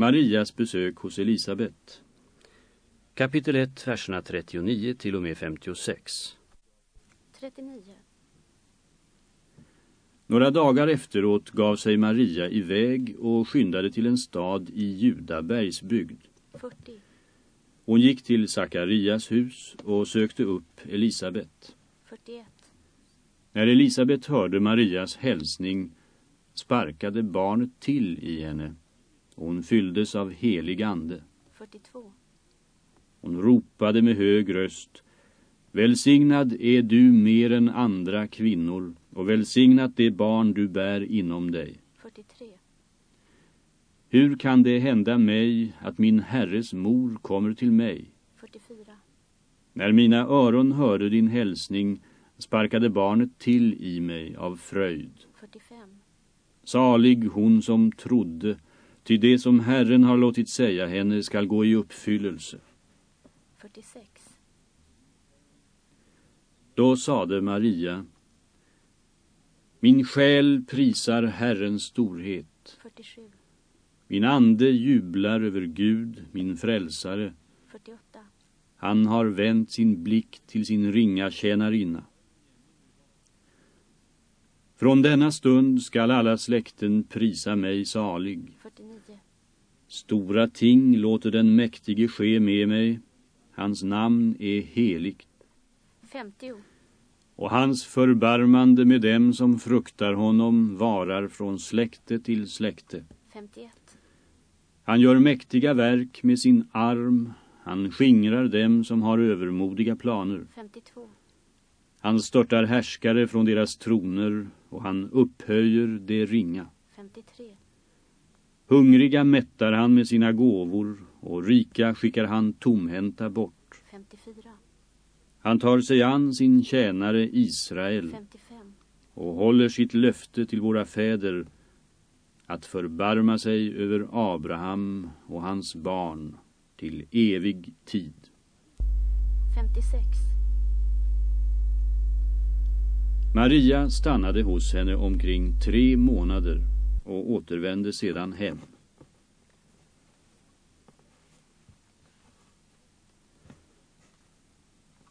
Marias besök hos Elisabet. Kapitel 1, verserna 39 till och med 56. 39. Några dagar efteråt gav sig Maria iväg och skyndade till en stad i Judabergsbygd. 40. Hon gick till Sakarias hus och sökte upp Elisabet. 41. När Elisabet hörde Marias hälsning sparkade barnet till i henne. Hon fylldes av helig ande. 42. Hon ropade med hög röst Välsignad är du mer än andra kvinnor och välsignat det barn du bär inom dig. 43. Hur kan det hända mig att min herres mor kommer till mig? 44. När mina öron hörde din hälsning sparkade barnet till i mig av fröjd. 45. Salig hon som trodde, ty det som Herren har låtit säga henne skall gå i uppfyllelse. 46. Då sade Maria, Min själ prisar Herrens storhet. 47. Min ande jublar över Gud, min frälsare. 48. Han har vänt sin blick till sin ringa tjänarinna. Från denna stund skall alla släkten prisa mig salig. 49. Stora ting låter den mäktige ske med mig. Hans namn är heligt. 50. Och hans förbarmande med dem som fruktar honom varar från släkte till släkte. 51. Han gör mäktiga verk med sin arm. Han skingrar dem som har övermodiga planer. 52. Han störtar härskare från deras troner och han upphöjer det ringa. 53. Hungriga mättar han med sina gåvor och rika skickar han tomhänta bort. 54. Han tar sig an sin tjänare Israel 55. och håller sitt löfte till våra fäder att förbarma sig över Abraham och hans barn till evig tid. 56. Maria stannade hos henne omkring tre månader och återvände sedan hem.